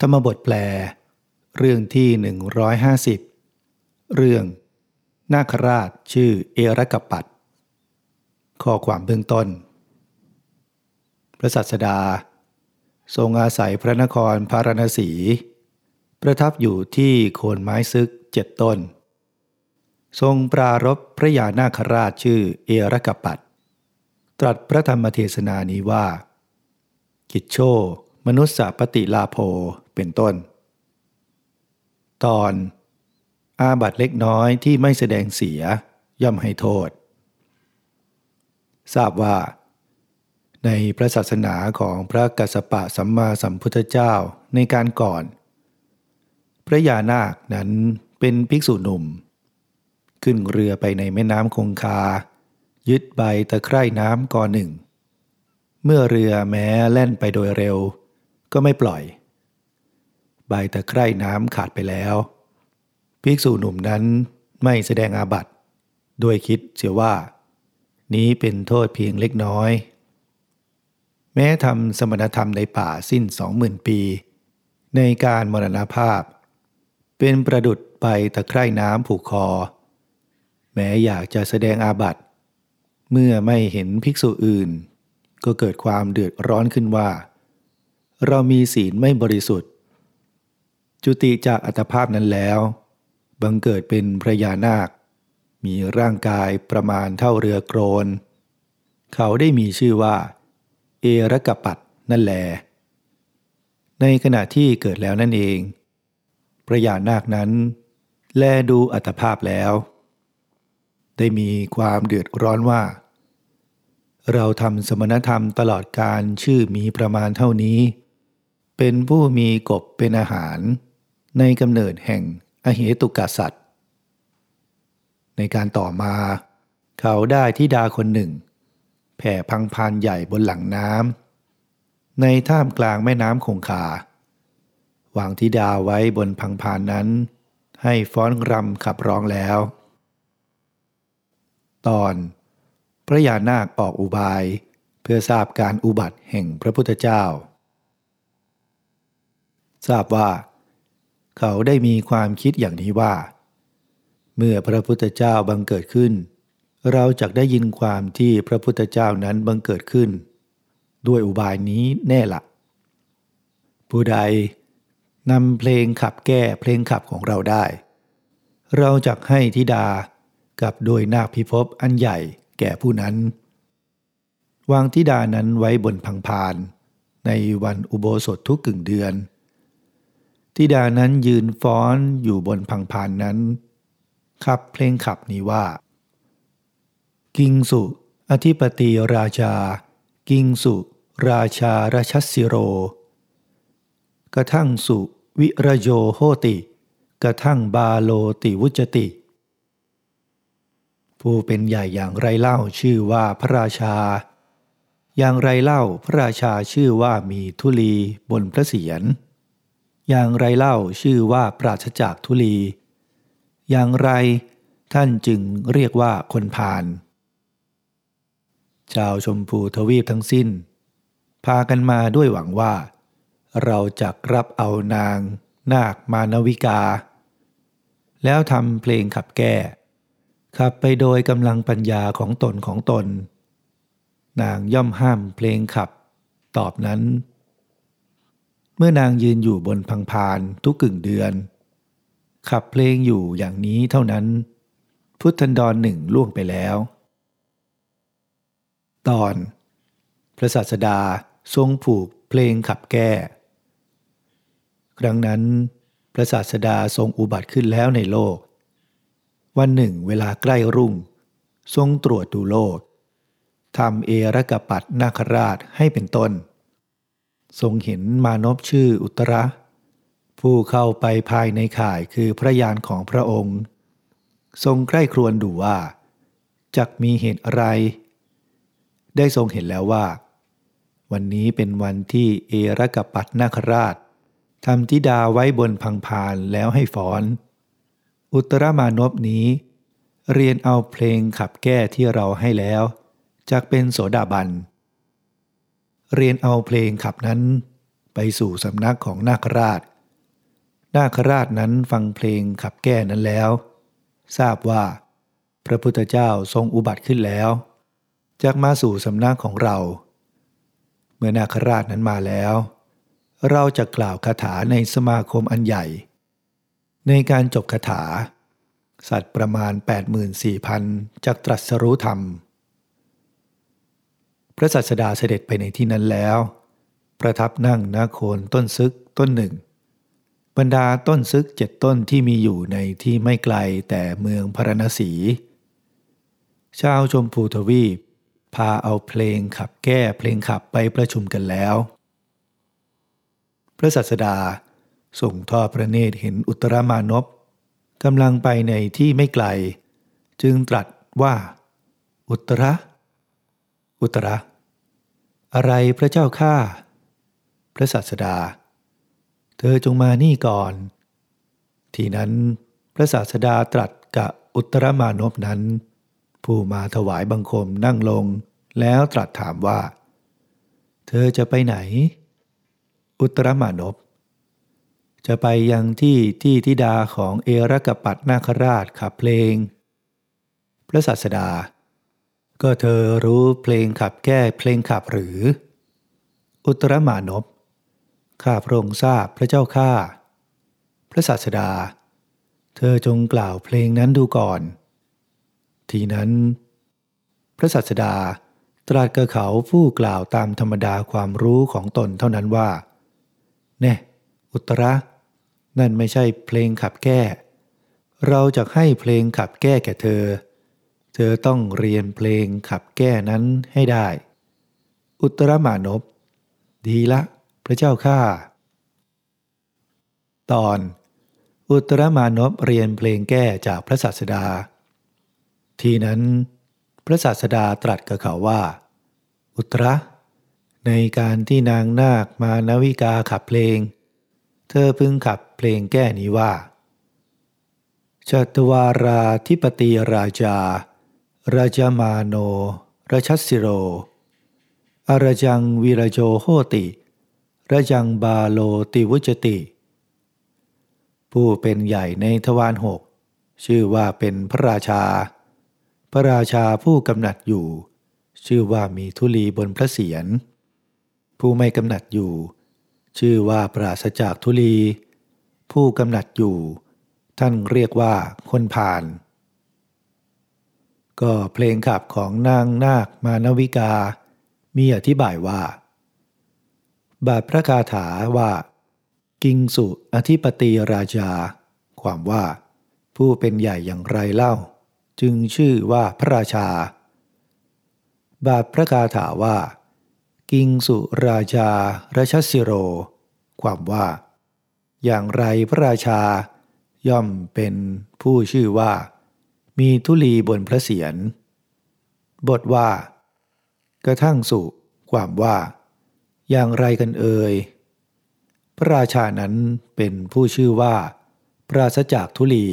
ธรรมบทแปล เรื่องที่ 150 เรื่อง นาคราชชื่อเอรกปัตข้อความเบื้องต้น พระสัสดา ทรงอาศัยพระนครพาราณสี ประทับอยู่ที่โคนไม้ซึกเจ็ดต้น ทรงปรารบพระยานาคราชชื่อเอรกปัตตรัสพระธรรมเทศนานี้ว่า กิจโชมนุษสปฏิลาโภ เป็นต้น ตอน อาบัตเล็กน้อยที่ไม่แสดงเสียย่อมให้โทษ ทราบว่า ในพระศาสนาของพระกัสสปะสัมมาสัมพุทธเจ้าในการก่อน พระยานาคนั้นเป็นภิกษุหนุ่ม ขึ้นเรือไปในแม่น้ำคงคา ยึดใบตะไคร่น้ำก่อนหนึ่ง เมื่อเรือแม้แล่นไปโดยเร็ว ก็ไม่ปล่อย ใบตะไคร่น้ำขาดไปแล้ว ภิกษุหนุ่มนั้นไม่แสดงอาบัติด้วยคิดเสียว่า นี้เป็นโทษเพียงเล็กน้อย แม้ทำสมณธรรมในป่าสิ้นสองหมื่นปี ในการมรณภาพ เป็นประดุดใบตะไคร่น้ำผูกคอ แม้อยากจะแสดงอาบัติ เมื่อไม่เห็นภิกษุอื่น ก็เกิดความเดือดร้อนขึ้นว่า เรามีศีลไม่บริสุทธิ์ จุติจากอัตภาพนั้นแล้ว บังเกิดเป็นพระยานาค มีร่างกายประมาณเท่าเรือโกรน เขาได้มีชื่อว่า เอรกปัตนั่นแลในขณะที่เกิดแล้วนั่นเอง พระยานาคนั้น แลดูอัตภาพแล้ว ได้มีความเดือดร้อนว่า เราทำสมณธรรมตลอดการชื่อมีประมาณเท่านี้ เป็นผู้มีกบเป็นอาหาร ในกำเนิดแห่งอเหตุกสัตว์ในการต่อมา เขาได้ที่ดาคนหนึ่ง แผ่พังพานใหญ่บนหลังน้ำในท่ามกลางแม่น้ำคงคาวางธิดาไว้บนพังพานนั้น ให้ฟ้อนรำขับร้องแล้ว ตอน พระยานาคออกอุบายเพื่อทราบการอุบัติแห่งพระพุทธเจ้า ทราบว่า เขาได้มีความคิดอย่างนี้ว่า เมื่อพระพุทธเจ้าบังเกิดขึ้น เราจะได้ยินความที่พระพุทธเจ้านั้นบังเกิดขึ้น ด้วยอุบายนี้แน่ละผู้ใดนำเพลงขับแก้เพลงขับของเราได้ เราจะให้ธิดากับโดยนาคพิภพอันใหญ่แก่ผู้นั้น วางธิดานั้นไว้บนพังพาน ในวันอุโบสถทุกกึ่งเดือน ธิดานั้นยืนฟ้อนอยู่บนพังพานนั้น ขับเพลงขับนี้ว่า กิงสุ อธิปติราชา กิงสุ ราชาราชสิโร กระทั่งสุ วิรโยโหติ กระทั่งบาโลติวุจติ ผู้เป็นใหญ่อย่างไรเล่าชื่อว่าพระราชา อย่างไรเล่าพระราชาชื่อว่ามีทุลีบนพระเศียร อย่างไรเล่าชื่อว่าปราศจากทุลี อย่างไรท่านจึงเรียกว่าคนพาลชาวชมพูทวีปทั้งสิ้น พากันมาด้วยหวังว่า เราจะรับเอานาง นาคมานวิกา แล้วทำเพลงขับแก้ขับไปโดยกำลังปัญญาของตนของตน นางย่อมห้ามเพลงขับ ตอบนั้น เมื่อนางยืนอยู่บนพังพานทุกกึ่งเดือน ขับเพลงอยู่อย่างนี้เท่านั้น พุทธันดรหนึ่งล่วงไปแล้ว ตอน พระศาสดาทรงผูกเพลงขับแก้ ครั้งนั้น พระศาสดาทรงอุบัติขึ้นแล้วในโลก วันหนึ่งเวลาใกล้รุ่ง ทรงตรวจดูโลกทำเอรกปัตนาคราชให้เป็นต้น ทรงเห็นมานพชื่ออุตระ ผู้เข้าไปภายในข่ายคือพระยานของพระองค์ ทรงใกล้ครวญดูว่าจักมีเหตุอะไร ได้ทรงเห็นแล้วว่า วันนี้เป็นวันที่เอรกปัตนาคราชทำธิดาไว้บนพังพานแล้วให้ฟ้อน อุตรมานพนี้ เรียนเอาเพลงขับแก้ที่เราให้แล้วจักเป็นโสดาบัน เรียนเอาเพลงขับนั้น ไปสู่สำนักของนาคราช นาคราชนั้นฟังเพลงขับแก้นั้นแล้ว ทราบว่า พระพุทธเจ้าทรงอุบัติขึ้นแล้วจากมาสู่สำนักของเรา เมื่อนาคราชนั้นมาแล้ว เราจะกล่าวคาถาในสมาคมอันใหญ่ ในการจบคาถา สัตว์ประมาณ 84,000จากตรัสรู้ธรรม พระสัสดาเสด็จไปในที่นั้นแล้ว ประทับนั่งณโคนต้นซึกต้นหนึ่ง บรรดาต้นซึกเจ็ดต้นที่มีอยู่ในที่ไม่ไกลแต่เมืองพารณสี ชาวชมพูทวีป พาเอาเพลงขับแก้เพลงขับไปประชุมกันแล้ว พระสัสดาส่งทอดพระเนตรเห็นอุตรมานพกำลังไปในที่ไม่ไกล จึงตรัสว่า อุตระ อุตระอะไรพระเจ้าข้าพระสัสดา เธอจงมานี่ก่อน ทีนั้นพระศาสดาตรัสกับอุตรมานพนั้น ผู้มาถวายบังคมนั่งลงแล้วตรัสถามว่า เธอจะไปไหน อุตรมานพจะไปยังที่ที่ทิดาของเอรกปัตนาคราชขับเพลง พระสัสดา ก็เธอรู้เพลงขับแก้เพลงขับหรือ อุตรมานพข้าพระองค์ทราบพระเจ้าข้าพระสัสดา เธอจงกล่าวเพลงนั้นดูก่อน ทีนั้น พระสัสดาตรัสกับเขาผู้กล่าวตามธรรมดาความรู้ของตนเท่านั้นว่า แน่ อุตระ นั่นไม่ใช่เพลงขับแก้ เราจะให้เพลงขับแก้แก่เธอ เธอต้องเรียนเพลงขับแก้นั้นให้ได้ อุตรมานพ ดีละ พระเจ้าข้าตอน อุตรมานพเรียนเพลงแก้จากพระศาสดา ทีนั้น พระศาสดาตรัสกับเขาว่า อุตระในการที่นางนาคมานาวิกาขับเพลง เธอพึงขับเพลงแก้นี้ว่าชตวาราธิปติราชา ราจามาโนราชัสิโรอรจังวิรโจโหติระจังบาโลติวุจติ ผู้เป็นใหญ่ในทวารหก ชื่อว่าเป็นพระราชา พระราชาผู้กำหนัดอยู่ ชื่อว่ามีทุลีบนพระเศียร ผู้ไม่กำหนัดอยู่ ชื่อว่าปราศจากทุลี ผู้กำหนัดอยู่ ท่านเรียกว่าคนผ่าน ก็เพลงขับของนางนาคมานวิกา มีอธิบายว่า บาทพระคาถาว่า กิงสุอธิปติราชา ความว่า ผู้เป็นใหญ่อย่างไรเล่า จึงชื่อว่าพระราชา บาทพระคาถาว่า กิงสุราชาราชสิโร ความว่า อย่างไรพระราชา ย่อมเป็นผู้ชื่อว่า มีทุลีบนพระเศียร บทว่า กระทั่งสุความว่า อย่างไรกันเอ่ย พระราชานั้นเป็นผู้ชื่อว่า ปราศจากทุลี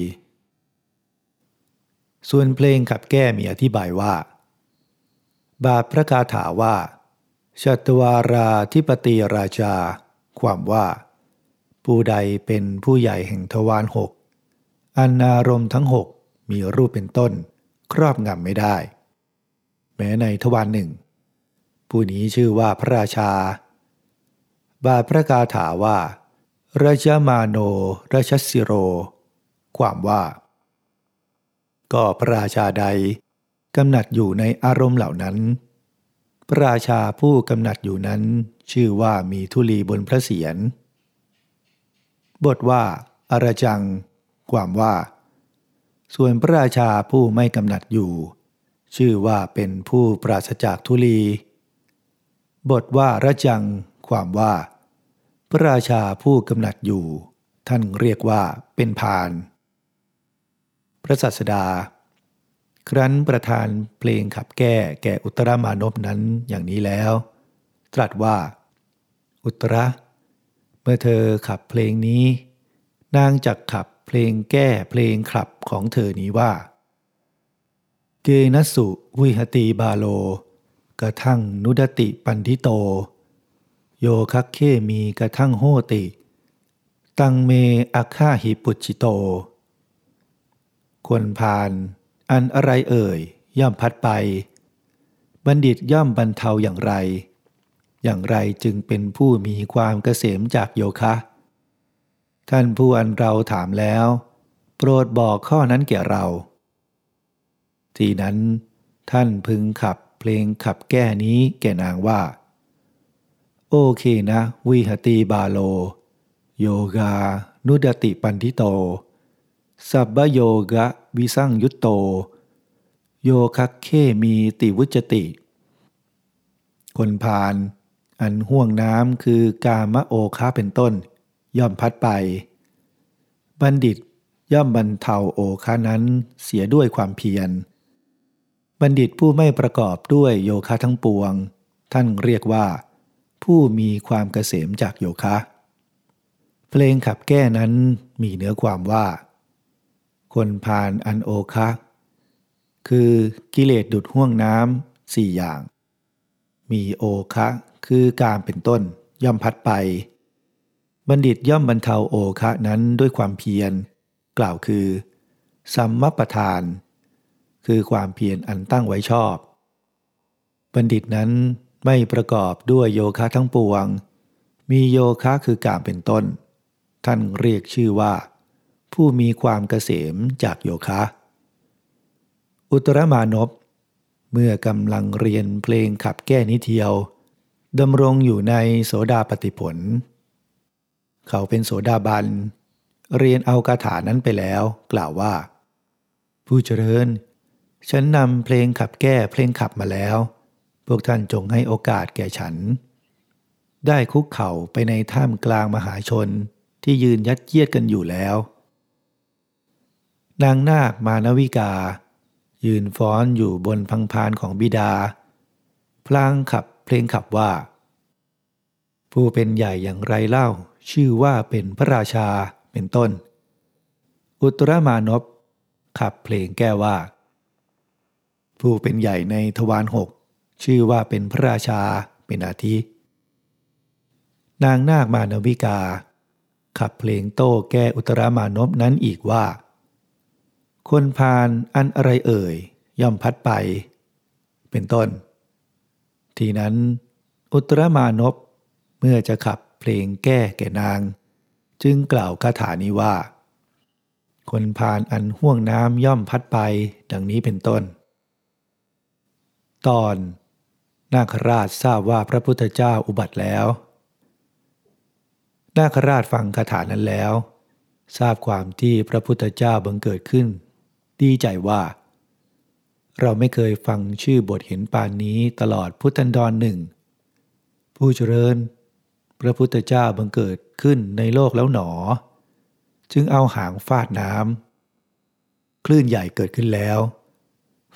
ส่วนเพลงขับแก้มีอธิบายว่า บาทพระคาถาว่าชัตวาราธิปติราชา ความว่า ผู้ใดเป็นผู้ใหญ่แห่งทวารหก อันนารมทั้งหก มีรูปเป็นต้น ครอบงำไม่ได้ แม้ในทวารหนึ่ง ผู้นี้ชื่อว่าพระราชา บาพระคาถาว่าราชมาโนราชสิโร ความว่า ก็พระราชาใดกำหนัดอยู่ในอารมณ์เหล่านั้น พระราชาผู้กำหนัดอยู่นั้น ชื่อว่ามีทุลีบนพระเศียร บทว่าอารจัง ความว่า ส่วนพระราชาผู้ไม่กำหนัดอยู่ ชื่อว่าเป็นผู้ปราศจากทุลี บทว่าระจัง ความว่า พระราชาผู้กำหนัดอยู่ ท่านเรียกว่าเป็นพาน พระสัสดา ครั้นประธานเพลงขับแก้แก่อุตรมานพนั้นอย่างนี้แล้ว ตรัสว่า อุตระ เมื่อเธอขับเพลงนี้ นางจักขับ เพลงแก้เพลงขับของเธอนี้ว่าเกนสุวิหตีบาโล กระทั่งนุดติปันทิโต โยคักเคมีกระทั่งโหติ ตังเมอาคาหิปุจิโตคนพานอันอะไรเอ่ย ย่อมพัดไป บัณฑิตย่อมบรรเทาอย่างไร อย่างไรจึงเป็นผู้มีความเกษมจากโยคะ ท่านผู้อันเราถามแล้ว โปรดบอกข้อนั้นแก่เรา ทีนั้น ท่านพึงขับเพลงขับแก้นี้แก่นางว่า โอเคนะ วิหตีบาโล โยกา นุดติปันทิโต สับบโยกะวิสังยุตโต โยคักเคมีติวุจติ คนพาน อันห่วงน้ำคือกามโอคาเป็นต้น ย่อมพัดไป บัณฑิตย่อมบรรเทาโอคานั้นเสียด้วยความเพียร บัณฑิตผู้ไม่ประกอบด้วยโยคะทั้งปวง ท่านเรียกว่า ผู้มีความเกษมจากโยคะ เพลงขับแก้นั้นมีเนื้อความว่า คนพานอันโอคะคือกิเลสดุดห่วงน้ำสี่อย่าง มีโอคะคือการเป็นต้นย่อมพัดไป บัณฑิตย่อมบรรเทาโอคะนั้นด้วยความเพียร กล่าวคือสัมมปทาน คือความเพียรอันตั้งไว้ชอบ บัณฑิตนั้นไม่ประกอบด้วยโยคะทั้งปวง มีโยคะคือการเป็นต้น ท่านเรียกชื่อว่า ผู้มีความเกษมจากโยคะ อุตรมานพเมื่อกำลังเรียนเพลงขับแก้นิเทียวดำรงอยู่ในโสดาปฏิผล เขาเป็นโสดาบัน เรียนเอาคาถานั้นไปแล้ว กล่าวว่า ผู้เจริญ ฉันนำเพลงขับแก้เพลงขับมาแล้ว พวกท่านจงให้โอกาสแก่ฉัน ได้คุกเข่าไปในถ้ำกลางมหาชนที่ยืนยัดเยียดกันอยู่แล้ว นางนาคมานวิกา ยืนฟ้อนอยู่บนพังพานของบิดา พลางขับเพลงขับว่า ผู้เป็นใหญ่อย่างไรเล่า ชื่อว่าเป็นพระราชาเป็นต้น อุตรมานพขับเพลงแก้ว่า ผู้เป็นใหญ่ในทวารหกชื่อว่าเป็นพระราชาเป็นอาทิ นางนาคมานวิกา ขับเพลงโต้แก้อุตรามานพนั้นอีกว่า คนพานอันอะไรเอ่ย ย่อมพัดไป เป็นต้น ทีนั้นอุตรมานพเมื่อจะขับ เพลงแก้แก่นาง จึงกล่าวคาถานี้ว่า คนพานอันห่วงน้ำย่อมพัดไปดังนี้เป็นต้น ตอนนาคราชทราบว่าพระพุทธเจ้าอุบัติแล้ว นาคราชฟังคาถานั้นแล้ว ทราบความที่พระพุทธเจ้าบังเกิดขึ้น ดีใจว่า เราไม่เคยฟังชื่อบทเห็นปานนี้ตลอดพุทธันดรหนึ่ง ผู้เจริญ พระพุทธเจ้าบังเกิดขึ้นในโลกแล้วหนอ จึงเอาหางฟาดน้ำคลื่นใหญ่เกิดขึ้นแล้ว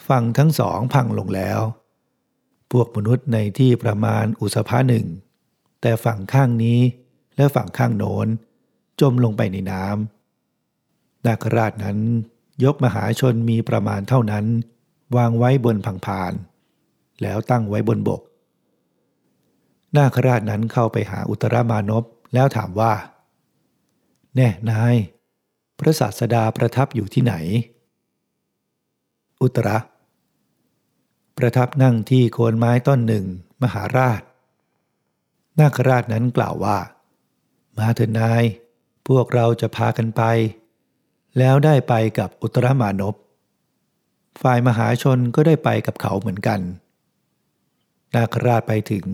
ฝั่งทั้งสองพังลงแล้ว พวกมนุษย์ในที่ประมาณอุสภาหนึ่ง แต่ฝั่งข้างนี้และฝั่งข้างโน้น จมลงไปในน้ำนาคราชนั้นยกมหาชนมีประมาณเท่านั้น วางไว้บนพังพาน แล้วตั้งไว้บนบก นาคราชนั้นเข้าไปหาอุตรามานพแล้วถามว่า แน่นาย พระศาสดาประทับอยู่ที่ไหน อุตระ ประทับนั่งที่โคนไม้ต้นหนึ่ง มหาราช นาคราชนั้นกล่าวว่า มาเถิดนาย พวกเราจะพากันไป แล้วได้ไปกับอุตรมานพฝ่ายมหาชนก็ได้ไปกับเขาเหมือนกัน นาคราชไปถึง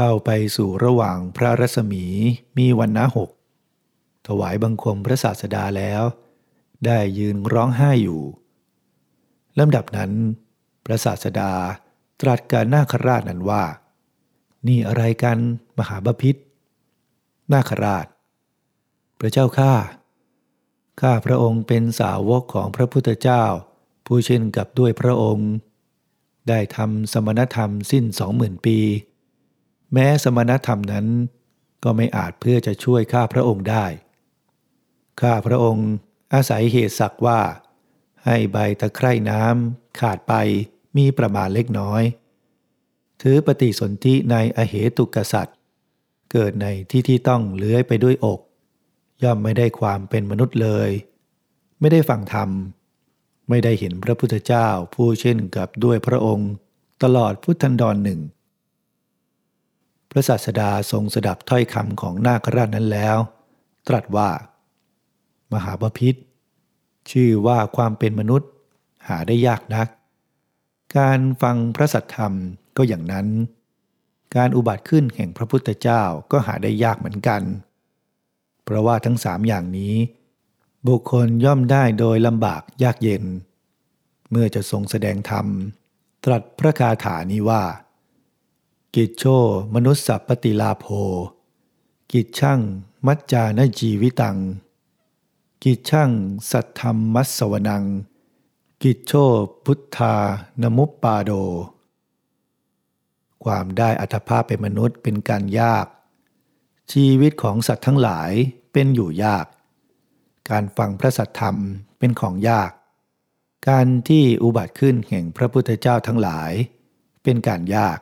เข้าไปสู่ระหว่างพระรัศมีมีวันนะหกถวายบังคมพระศาสดาแล้ว ได้ยืนร้องไห้อยู่ลำดับนั้น พระศาสดาตรัสกับนาคราชนั้นว่า นี่อะไรกันมหาบพิษนาคราช พระเจ้าข้าข้าพระองค์เป็นสาวกของพระพุทธเจ้า ผู้เช่นกับด้วยพระองค์ ได้ทำสมณธรรมสิ้นสองหมื่นปี แม้สมณธรรมนั้น ก็ไม่อาจเพื่อจะช่วยข้าพระองค์ได้ ข้าพระองค์อาศัยเหตุสักว่า ให้ใบตะไคร่น้ำขาดไปมีประมาณเล็กน้อย ถือปฏิสนธิในอเหตุกษัตริย์ เกิดในที่ที่ต้องเลื้อยไปด้วยอก ย่อมไม่ได้ความเป็นมนุษย์เลย ไม่ได้ฟังธรรม ไม่ได้เห็นพระพุทธเจ้าผู้เช่นกับด้วยพระองค์ ตลอดพุทธันดรหนึ่ง ระศาสดาทรงสดับถ้อยคำของนาคราชนั้นแล้ว ตรัสว่า มหาบพิษชื่อว่าความเป็นมนุษย์หาได้ยากนัก การฟังพระสัทธรรมก็อย่างนั้น การอุบัติขึ้นแห่งพระพุทธเจ้าก็หาได้ยากเหมือนกัน เพราะว่าทั้งสามอย่างนี้ บุคคลย่อมได้โดยลำบากยากเย็น เมื่อจะทรงแสดงธรรม ตรัสพระคาถานี้ว่า กิจโช มนุษย์สัพปติลาโภ กิจช่างมัจจานจีวิตัง กิจช่างสัทธรรมมัสสวนัง กิจโชพุทธานมุปปาโด ความได้อัตภาพเป็นมนุษย์เป็นการยาก ชีวิตของสัตว์ทั้งหลายเป็นอยู่ยาก การฟังพระสัทธรรมเป็นของยาก การที่อุบัติขึ้นแห่งพระพุทธเจ้าทั้งหลาย เป็นการยาก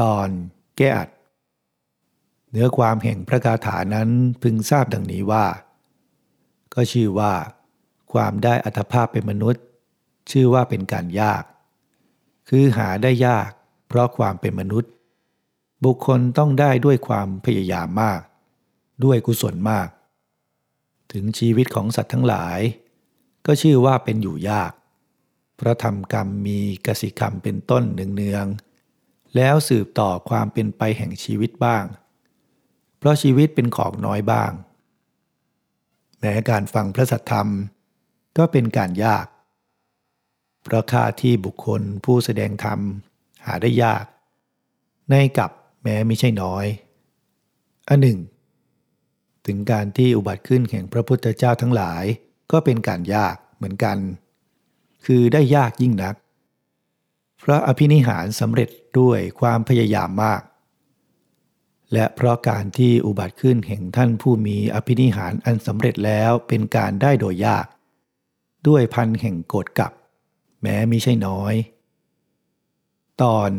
ตอนแก้อัด เนื้อความแห่งพระคาถานั้นพึงทราบดังนี้ว่า ก็ชื่อว่า ความได้อัตภาพเป็นมนุษย์ ชื่อว่าเป็นการยาก คือหาได้ยาก เพราะความเป็นมนุษย์ บุคคลต้องได้ด้วยความพยายามมาก ด้วยกุศลมาก ถึงชีวิตของสัตว์ทั้งหลาย ก็ชื่อว่าเป็นอยู่ยาก เพราะทำกรรมมีกสิกรรมเป็นต้นเนืองๆ แล้วสืบต่อความเป็นไปแห่งชีวิตบ้าง เพราะชีวิตเป็นของน้อยบ้าง แม้การฟังพระสัทธรรมก็เป็นการยาก เพราะค่าที่บุคคลผู้แสดงธรรมหาได้ยาก ในกับแม้ไม่ใช่น้อย อันหนึ่ง ถึงการที่อุบัติขึ้นแห่งพระพุทธเจ้าทั้งหลายก็เป็นการยากเหมือนกัน คือได้ยากยิ่งนัก เพราะอภินิหารสำเร็จด้วยความพยายามมาก และเพราะการที่อุบัติขึ้นแห่งท่านผู้มีอภินิหารอันสำเร็จแล้วเป็นการได้โดยยาก ด้วยพันแห่งโกดกับ แม้มิใช่น้อย ตอน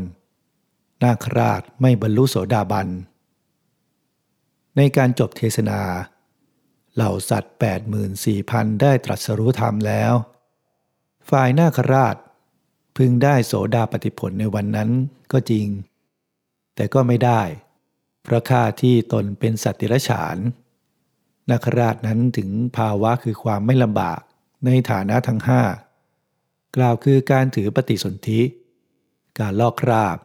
นาคราชไม่บรรลุโสดาบัน ในการจบเทศนา เหล่าสัตว์ 84,000 ได้ตรัสรู้ธรรมแล้ว ฝ่ายนาคราช พึงได้โสดาปฏิผลในวันนั้นก็จริง แต่ก็ไม่ได้ เพราะข้าที่ตนเป็นสัตว์ติรฉานนาคราชนั้นถึงภาวะคือความไม่ลำบากในฐานะทั้งห้ากล่าวคือการถือปฏิสนธิ การลอกคราบ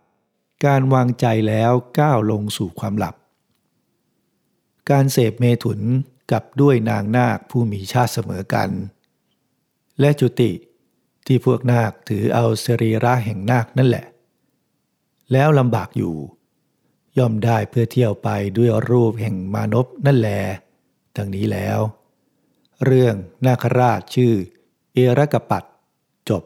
การวางใจแล้วก้าวลงสู่ความหลับ การเสพเมถุนกับด้วยนางนาคผู้มีชาติเสมอกัน และจุติ ที่พวกนาคถือเอาสรีระแห่งนาคนั่นแหละ แล้วลำบากอยู่ ย่อมได้เพื่อเที่ยวไปด้วยรูปแห่งมานพนั่นแลดังนี้แล้ว เรื่องนาคราชชื่อ เอรกปัตจบ